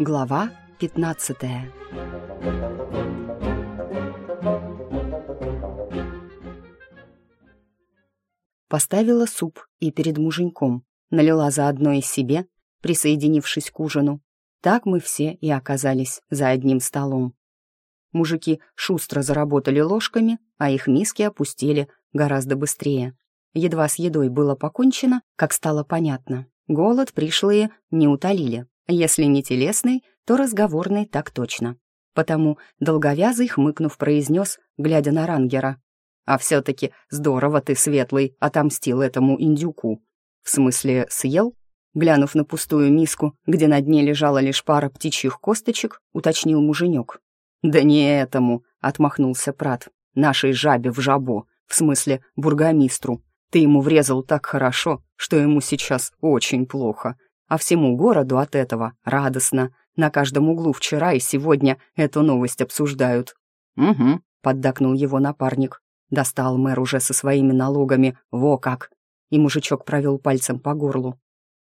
Глава 15 Поставила суп и перед муженьком, налила заодно и себе, присоединившись к ужину. Так мы все и оказались за одним столом. Мужики шустро заработали ложками, а их миски опустили гораздо быстрее. Едва с едой было покончено, как стало понятно. Голод пришлые не утолили. Если не телесный, то разговорный так точно. Потому долговязый, хмыкнув, произнес, глядя на Рангера. «А все-таки здорово ты, Светлый, отомстил этому индюку». «В смысле, съел?» Глянув на пустую миску, где на дне лежала лишь пара птичьих косточек, уточнил муженек. «Да не этому», — отмахнулся Прат. «Нашей жабе в жабо, в смысле бургомистру. Ты ему врезал так хорошо, что ему сейчас очень плохо. А всему городу от этого радостно. На каждом углу вчера и сегодня эту новость обсуждают». «Угу», — поддакнул его напарник. Достал мэр уже со своими налогами, во как. И мужичок провел пальцем по горлу.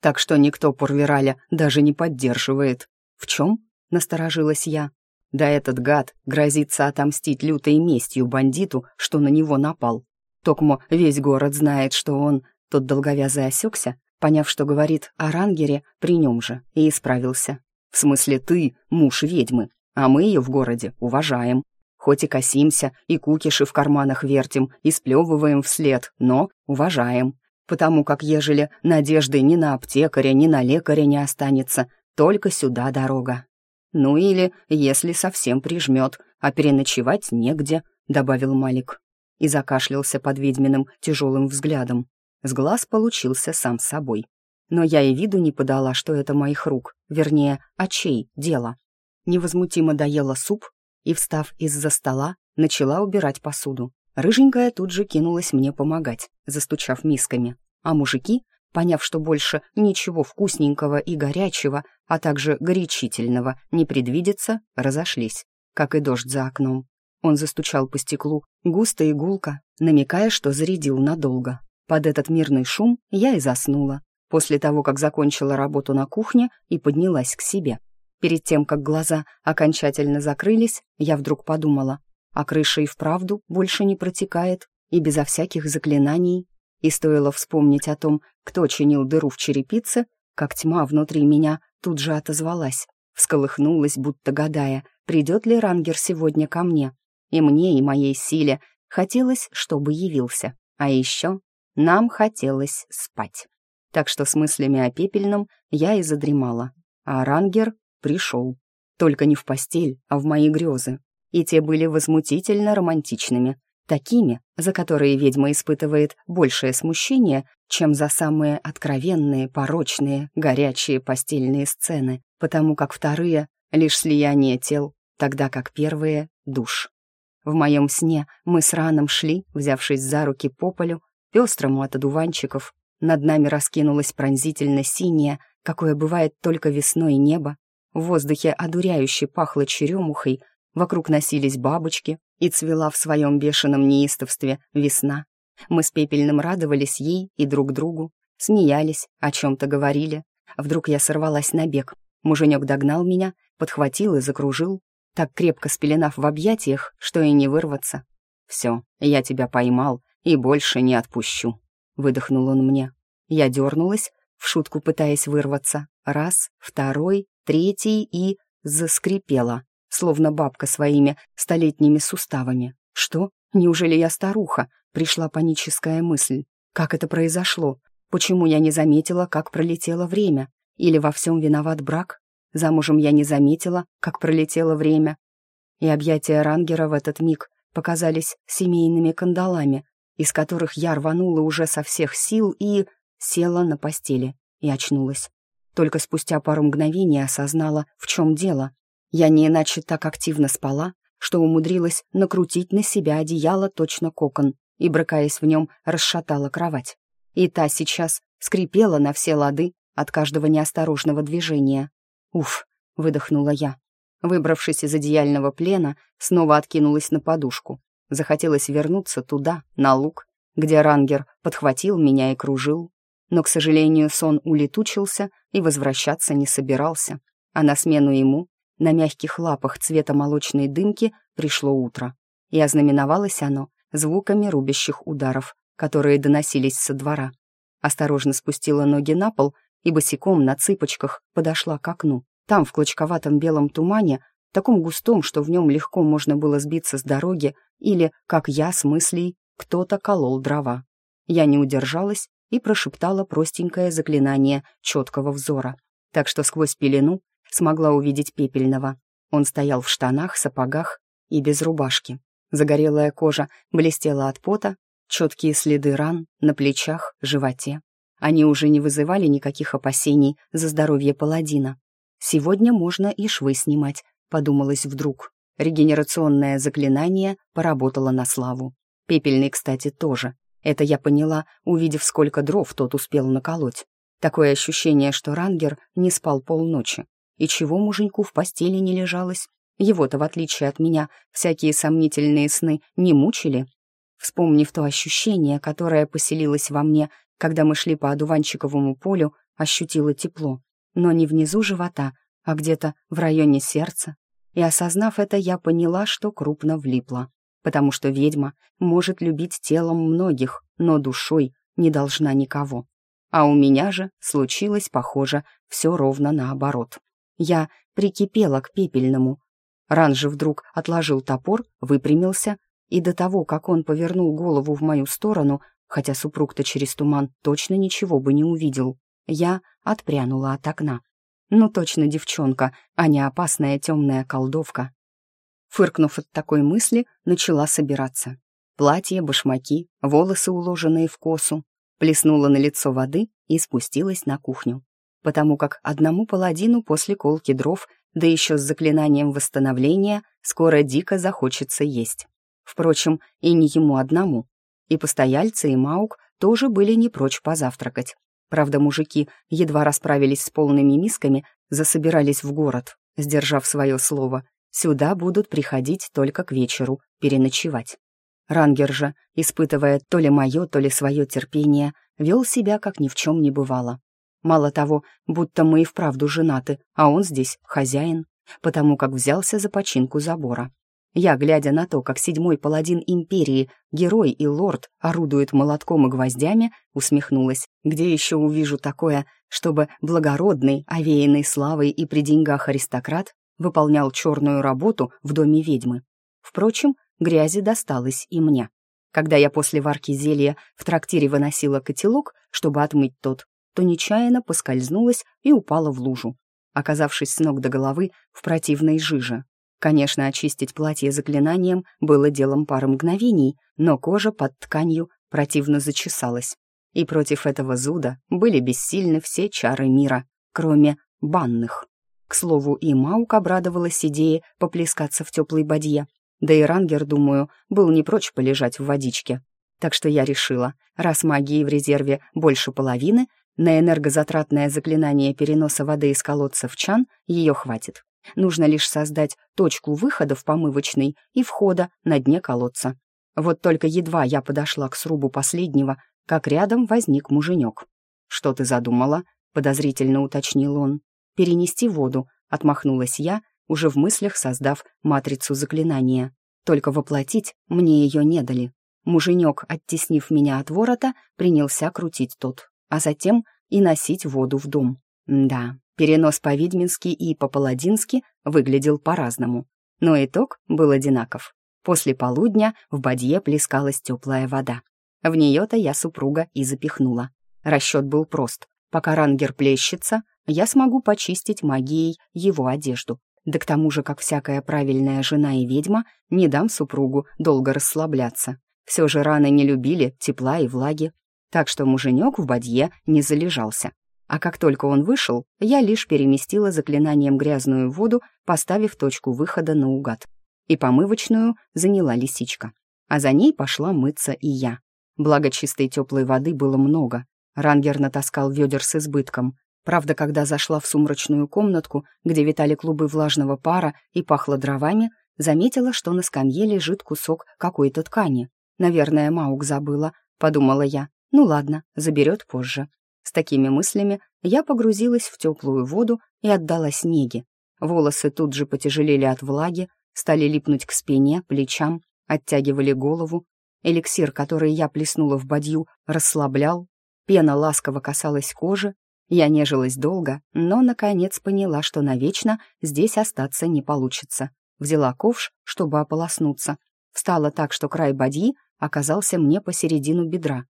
Так что никто Пурвираля даже не поддерживает. «В чем?» — насторожилась я. Да этот гад грозится отомстить лютой местью бандиту, что на него напал. Токмо весь город знает, что он... Тот долговязый осекся, поняв, что говорит о рангере при нем же, и исправился. «В смысле ты муж ведьмы, а мы ее в городе уважаем. Хоть и косимся, и кукиши в карманах вертим, и сплевываем вслед, но уважаем. Потому как ежели надежды ни на аптекаря, ни на лекаря не останется, только сюда дорога. Ну или, если совсем прижмет, а переночевать негде», — добавил Малик и закашлялся под ведьминым тяжелым взглядом. С глаз получился сам собой. Но я и виду не подала, что это моих рук, вернее, очей дело. Невозмутимо доела суп и, встав из-за стола, начала убирать посуду. Рыженькая тут же кинулась мне помогать, застучав мисками. А мужики, поняв, что больше ничего вкусненького и горячего, а также горячительного не предвидится, разошлись, как и дождь за окном. Он застучал по стеклу, густо и гулко, намекая, что зарядил надолго. Под этот мирный шум я и заснула, после того, как закончила работу на кухне и поднялась к себе. Перед тем, как глаза окончательно закрылись, я вдруг подумала, а крыша и вправду больше не протекает, и безо всяких заклинаний. И стоило вспомнить о том, кто чинил дыру в черепице, как тьма внутри меня тут же отозвалась, всколыхнулась, будто гадая, придет ли рангер сегодня ко мне. И мне, и моей силе хотелось, чтобы явился. А еще нам хотелось спать. Так что с мыслями о пепельном я и задремала. А рангер пришел. Только не в постель, а в мои грезы. И те были возмутительно романтичными. Такими, за которые ведьма испытывает большее смущение, чем за самые откровенные, порочные, горячие постельные сцены, потому как вторые — лишь слияние тел, тогда как первые — душ. В моем сне мы с Раном шли, взявшись за руки по полю, пестрому от одуванчиков. Над нами раскинулось пронзительно синее, какое бывает только весной небо. В воздухе одуряюще пахло черемухой, вокруг носились бабочки, и цвела в своем бешеном неистовстве весна. Мы с Пепельным радовались ей и друг другу, смеялись, о чем-то говорили. Вдруг я сорвалась на бег. Муженек догнал меня, подхватил и закружил, так крепко спеленав в объятиях, что и не вырваться. «Все, я тебя поймал и больше не отпущу», — выдохнул он мне. Я дернулась, в шутку пытаясь вырваться. Раз, второй, третий и... заскрипела, словно бабка своими столетними суставами. «Что? Неужели я старуха?» — пришла паническая мысль. «Как это произошло? Почему я не заметила, как пролетело время? Или во всем виноват брак? Замужем я не заметила, как пролетело время. И объятия Рангера в этот миг показались семейными кандалами, из которых я рванула уже со всех сил и... села на постели и очнулась. Только спустя пару мгновений осознала, в чем дело. Я не иначе так активно спала, что умудрилась накрутить на себя одеяло точно кокон и, брыкаясь в нем, расшатала кровать. И та сейчас скрипела на все лады от каждого неосторожного движения. «Уф», — выдохнула я. Выбравшись из одеяльного плена, снова откинулась на подушку. Захотелось вернуться туда, на луг, где рангер подхватил меня и кружил. Но, к сожалению, сон улетучился и возвращаться не собирался. а на смену ему на мягких лапах цвета молочной дымки пришло утро. И ознаменовалось оно звуками рубящих ударов, которые доносились со двора. Осторожно спустила ноги на пол и босиком на цыпочках подошла к окну. Там, в клочковатом белом тумане, таком густом, что в нем легко можно было сбиться с дороги, или, как я с мыслей, кто-то колол дрова. Я не удержалась и прошептала простенькое заклинание четкого взора, так что сквозь пелену смогла увидеть пепельного. Он стоял в штанах, сапогах и без рубашки. Загорелая кожа блестела от пота, четкие следы ран на плечах, животе. Они уже не вызывали никаких опасений за здоровье паладина. Сегодня можно и швы снимать, подумалось вдруг. Регенерационное заклинание поработало на славу. Пепельный, кстати, тоже. Это я поняла, увидев, сколько дров тот успел наколоть. Такое ощущение, что Рангер не спал полночи. И чего муженьку в постели не лежалось? Его-то, в отличие от меня, всякие сомнительные сны не мучили. Вспомнив то ощущение, которое поселилось во мне, когда мы шли по одуванчиковому полю, ощутила тепло. Но не внизу живота, а где-то в районе сердца. И осознав это, я поняла, что крупно влипла. Потому что ведьма может любить телом многих, но душой не должна никого. А у меня же случилось, похоже, все ровно наоборот. Я прикипела к пепельному. Ран же вдруг отложил топор, выпрямился, и до того, как он повернул голову в мою сторону, хотя супруг-то через туман точно ничего бы не увидел, я отпрянула от окна. Ну точно девчонка, а не опасная темная колдовка. Фыркнув от такой мысли, начала собираться. Платье, башмаки, волосы, уложенные в косу, плеснула на лицо воды и спустилась на кухню потому как одному паладину после колки дров, да еще с заклинанием восстановления, скоро дико захочется есть. Впрочем, и не ему одному. И постояльцы, и Маук тоже были не прочь позавтракать. Правда, мужики едва расправились с полными мисками, засобирались в город, сдержав свое слово. Сюда будут приходить только к вечеру, переночевать. Рангер же, испытывая то ли мое, то ли свое терпение, вел себя, как ни в чем не бывало. Мало того, будто мы и вправду женаты, а он здесь хозяин, потому как взялся за починку забора. Я, глядя на то, как седьмой паладин империи, герой и лорд орудует молотком и гвоздями, усмехнулась. Где еще увижу такое, чтобы благородный, овеянный славой и при деньгах аристократ выполнял черную работу в доме ведьмы? Впрочем, грязи досталось и мне. Когда я после варки зелья в трактире выносила котелок, чтобы отмыть тот, то нечаянно поскользнулась и упала в лужу, оказавшись с ног до головы в противной жиже. Конечно, очистить платье заклинанием было делом пары мгновений, но кожа под тканью противно зачесалась. И против этого зуда были бессильны все чары мира, кроме банных. К слову, и Маук обрадовалась идее поплескаться в теплой бадье. Да и Рангер, думаю, был не прочь полежать в водичке. Так что я решила, раз магии в резерве больше половины, на энергозатратное заклинание переноса воды из колодца в чан ее хватит. Нужно лишь создать точку выхода в помывочный и входа на дне колодца. Вот только едва я подошла к срубу последнего, как рядом возник муженек. «Что ты задумала?» — подозрительно уточнил он. «Перенести воду», — отмахнулась я, уже в мыслях создав матрицу заклинания. Только воплотить мне ее не дали. Муженек, оттеснив меня от ворота, принялся крутить тот а затем и носить воду в дом. Да, перенос по-ведьмински и по-паладински выглядел по-разному, но итог был одинаков. После полудня в бадье плескалась теплая вода. В нее-то я супруга и запихнула. Расчет был прост. Пока рангер плещется, я смогу почистить магией его одежду. Да к тому же, как всякая правильная жена и ведьма, не дам супругу долго расслабляться. Все же раны не любили тепла и влаги, так что муженек в бадье не залежался. А как только он вышел, я лишь переместила заклинанием грязную воду, поставив точку выхода наугад. И помывочную заняла лисичка. А за ней пошла мыться и я. Благо чистой теплой воды было много. Рангер натаскал ведер с избытком. Правда, когда зашла в сумрачную комнатку, где витали клубы влажного пара и пахло дровами, заметила, что на скамье лежит кусок какой-то ткани. «Наверное, Маук забыла», — подумала я. Ну ладно, заберет позже. С такими мыслями я погрузилась в теплую воду и отдалась неге. Волосы тут же потяжелели от влаги, стали липнуть к спине, плечам, оттягивали голову. Эликсир, который я плеснула в бадью, расслаблял. Пена ласково касалась кожи. Я нежилась долго, но, наконец, поняла, что навечно здесь остаться не получится. Взяла ковш, чтобы ополоснуться. Встала так, что край бадьи оказался мне посередину бедра.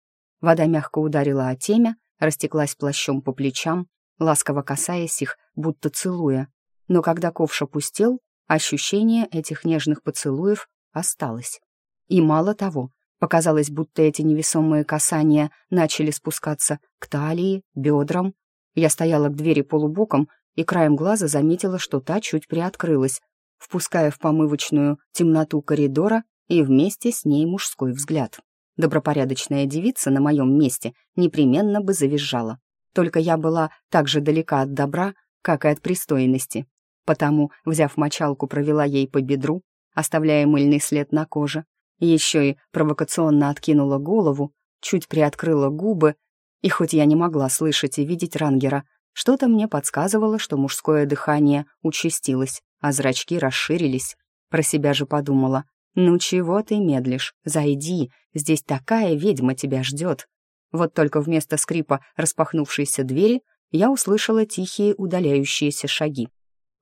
Вода мягко ударила о темя, растеклась плащом по плечам, ласково касаясь их, будто целуя. Но когда ковш опустел, ощущение этих нежных поцелуев осталось. И мало того, показалось, будто эти невесомые касания начали спускаться к талии, бедрам. Я стояла к двери полубоком и краем глаза заметила, что та чуть приоткрылась, впуская в помывочную темноту коридора и вместе с ней мужской взгляд. Добропорядочная девица на моем месте непременно бы завизжала. Только я была так же далека от добра, как и от пристойности. Потому, взяв мочалку, провела ей по бедру, оставляя мыльный след на коже. Еще и провокационно откинула голову, чуть приоткрыла губы, и хоть я не могла слышать и видеть Рангера, что-то мне подсказывало, что мужское дыхание участилось, а зрачки расширились. Про себя же подумала, «Ну чего ты медлишь? Зайди, здесь такая ведьма тебя ждет». Вот только вместо скрипа распахнувшейся двери я услышала тихие удаляющиеся шаги.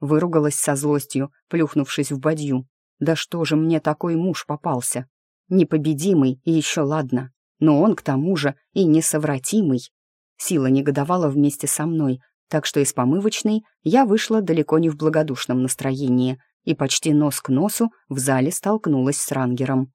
Выругалась со злостью, плюхнувшись в бадью. «Да что же мне такой муж попался? Непобедимый и еще ладно, но он к тому же и несовратимый». Сила негодовала вместе со мной, так что из помывочной я вышла далеко не в благодушном настроении, и почти нос к носу в зале столкнулась с рангером.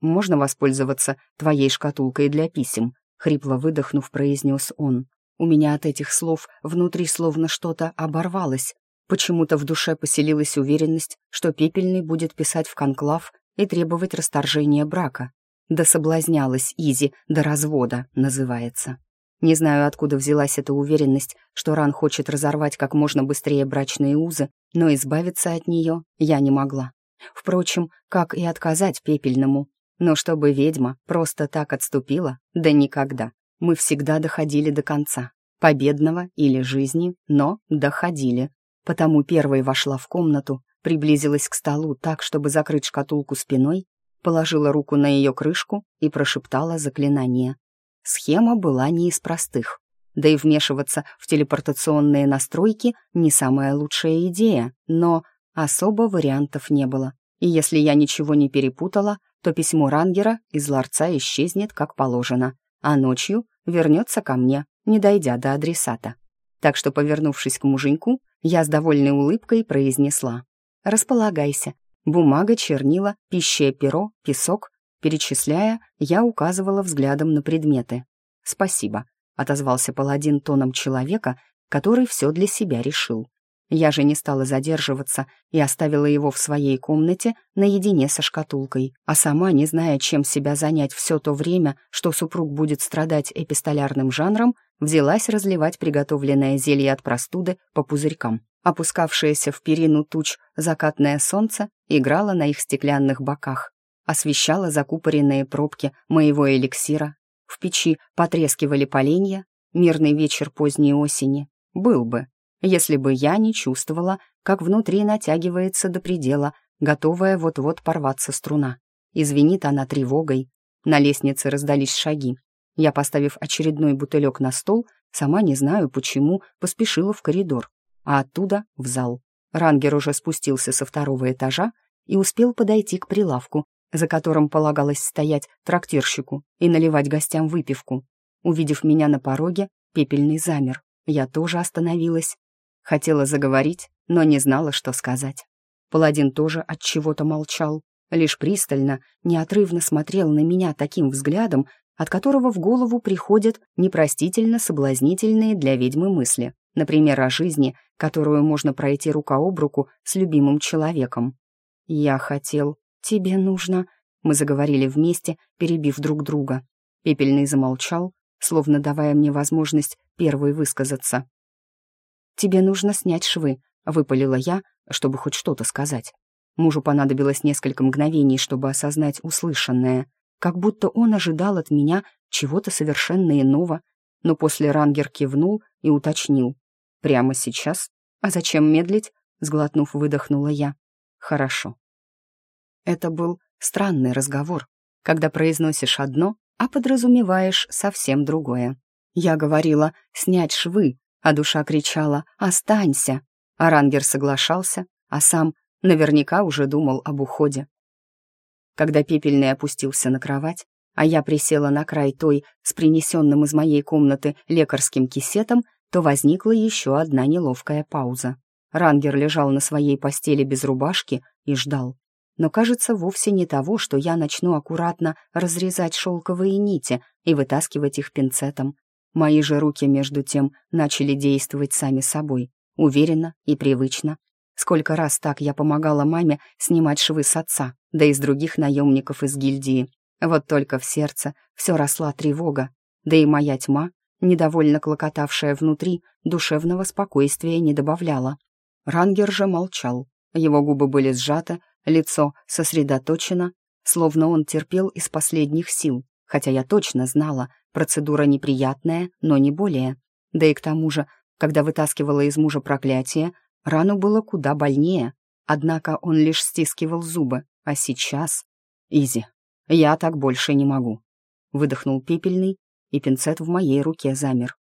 «Можно воспользоваться твоей шкатулкой для писем?» — хрипло выдохнув, произнес он. У меня от этих слов внутри словно что-то оборвалось. Почему-то в душе поселилась уверенность, что Пепельный будет писать в конклав и требовать расторжения брака. Да соблазнялась Изи до развода, называется. Не знаю, откуда взялась эта уверенность, что Ран хочет разорвать как можно быстрее брачные узы, но избавиться от нее я не могла. Впрочем, как и отказать пепельному. Но чтобы ведьма просто так отступила, да никогда. Мы всегда доходили до конца. Победного или жизни, но доходили. Потому первой вошла в комнату, приблизилась к столу так, чтобы закрыть шкатулку спиной, положила руку на ее крышку и прошептала заклинание. Схема была не из простых. Да и вмешиваться в телепортационные настройки не самая лучшая идея, но особо вариантов не было. И если я ничего не перепутала, то письмо Рангера из ларца исчезнет как положено, а ночью вернется ко мне, не дойдя до адресата. Так что, повернувшись к муженьку, я с довольной улыбкой произнесла. «Располагайся. Бумага, чернила, пищее перо, песок Перечисляя, я указывала взглядом на предметы. «Спасибо», — отозвался паладин тоном человека, который все для себя решил. Я же не стала задерживаться и оставила его в своей комнате наедине со шкатулкой, а сама, не зная, чем себя занять все то время, что супруг будет страдать эпистолярным жанром, взялась разливать приготовленное зелье от простуды по пузырькам. Опускавшееся в перину туч закатное солнце играло на их стеклянных боках, освещала закупоренные пробки моего эликсира. В печи потрескивали поленья. Мирный вечер поздней осени. Был бы, если бы я не чувствовала, как внутри натягивается до предела, готовая вот-вот порваться струна. Извинит она тревогой. На лестнице раздались шаги. Я, поставив очередной бутылек на стол, сама не знаю почему, поспешила в коридор, а оттуда в зал. Рангер уже спустился со второго этажа и успел подойти к прилавку, за которым полагалось стоять трактирщику и наливать гостям выпивку. Увидев меня на пороге, пепельный замер. Я тоже остановилась. Хотела заговорить, но не знала, что сказать. Паладин тоже от чего-то молчал, лишь пристально, неотрывно смотрел на меня таким взглядом, от которого в голову приходят непростительно соблазнительные для ведьмы мысли, например, о жизни, которую можно пройти рука об руку с любимым человеком. Я хотел «Тебе нужно...» Мы заговорили вместе, перебив друг друга. Пепельный замолчал, словно давая мне возможность первой высказаться. «Тебе нужно снять швы», — выпалила я, чтобы хоть что-то сказать. Мужу понадобилось несколько мгновений, чтобы осознать услышанное, как будто он ожидал от меня чего-то совершенно иного, но после Рангер кивнул и уточнил. «Прямо сейчас? А зачем медлить?» — сглотнув, выдохнула я. «Хорошо». Это был странный разговор, когда произносишь одно, а подразумеваешь совсем другое. Я говорила «снять швы», а душа кричала «останься». Арангер соглашался, а сам наверняка уже думал об уходе. Когда пепельный опустился на кровать, а я присела на край той с принесенным из моей комнаты лекарским кисетом, то возникла еще одна неловкая пауза. Рангер лежал на своей постели без рубашки и ждал. Но кажется вовсе не того, что я начну аккуратно разрезать шелковые нити и вытаскивать их пинцетом. Мои же руки, между тем, начали действовать сами собой, уверенно и привычно. Сколько раз так я помогала маме снимать швы с отца, да и с других наемников из гильдии. Вот только в сердце все росла тревога, да и моя тьма, недовольно клокотавшая внутри, душевного спокойствия не добавляла. Рангер же молчал. Его губы были сжаты, лицо сосредоточено, словно он терпел из последних сил, хотя я точно знала, процедура неприятная, но не более. Да и к тому же, когда вытаскивала из мужа проклятие, рану было куда больнее, однако он лишь стискивал зубы, а сейчас... Изи, я так больше не могу. Выдохнул пепельный, и пинцет в моей руке замер.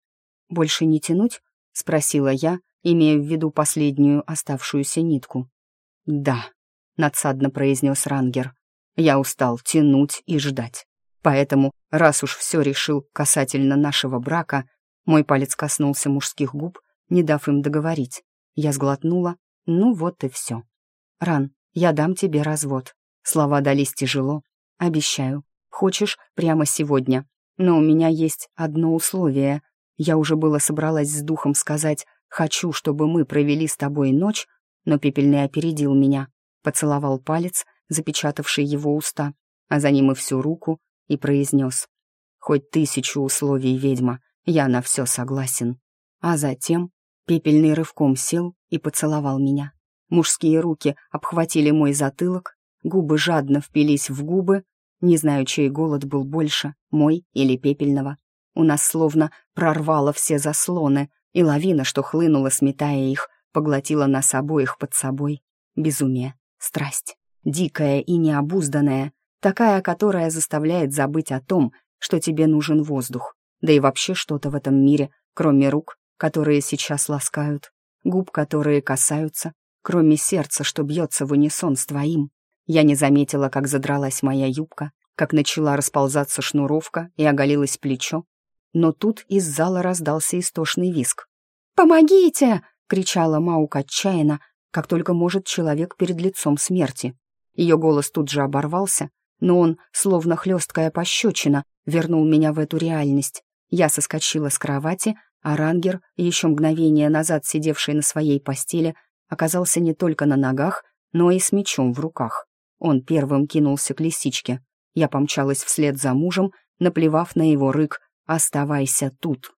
«Больше не тянуть?» — спросила я, имея в виду последнюю оставшуюся нитку. «Да», — надсадно произнес Рангер. «Я устал тянуть и ждать. Поэтому, раз уж все решил касательно нашего брака, мой палец коснулся мужских губ, не дав им договорить. Я сглотнула. Ну вот и все. «Ран, я дам тебе развод». Слова дались тяжело. «Обещаю. Хочешь прямо сегодня. Но у меня есть одно условие. Я уже было собралась с духом сказать «хочу, чтобы мы провели с тобой ночь», но Пепельный опередил меня, поцеловал палец, запечатавший его уста, а за ним и всю руку, и произнес «Хоть тысячу условий, ведьма, я на все согласен». А затем Пепельный рывком сел и поцеловал меня. Мужские руки обхватили мой затылок, губы жадно впились в губы, не знаю, чей голод был больше, мой или пепельного. У нас словно прорвало все заслоны, и лавина, что хлынула, сметая их, поглотила нас обоих под собой. Безумие, страсть, дикая и необузданная, такая, которая заставляет забыть о том, что тебе нужен воздух, да и вообще что-то в этом мире, кроме рук, которые сейчас ласкают, губ, которые касаются, кроме сердца, что бьется в унисон с твоим. Я не заметила, как задралась моя юбка, как начала расползаться шнуровка и оголилось плечо. Но тут из зала раздался истошный виск. «Помогите!» — кричала Маук отчаянно, как только может человек перед лицом смерти. Ее голос тут же оборвался, но он, словно хлесткая пощечина, вернул меня в эту реальность. Я соскочила с кровати, а Рангер, еще мгновение назад сидевший на своей постели, оказался не только на ногах, но и с мечом в руках. Он первым кинулся к лисичке. Я помчалась вслед за мужем, наплевав на его рык «Оставайся тут».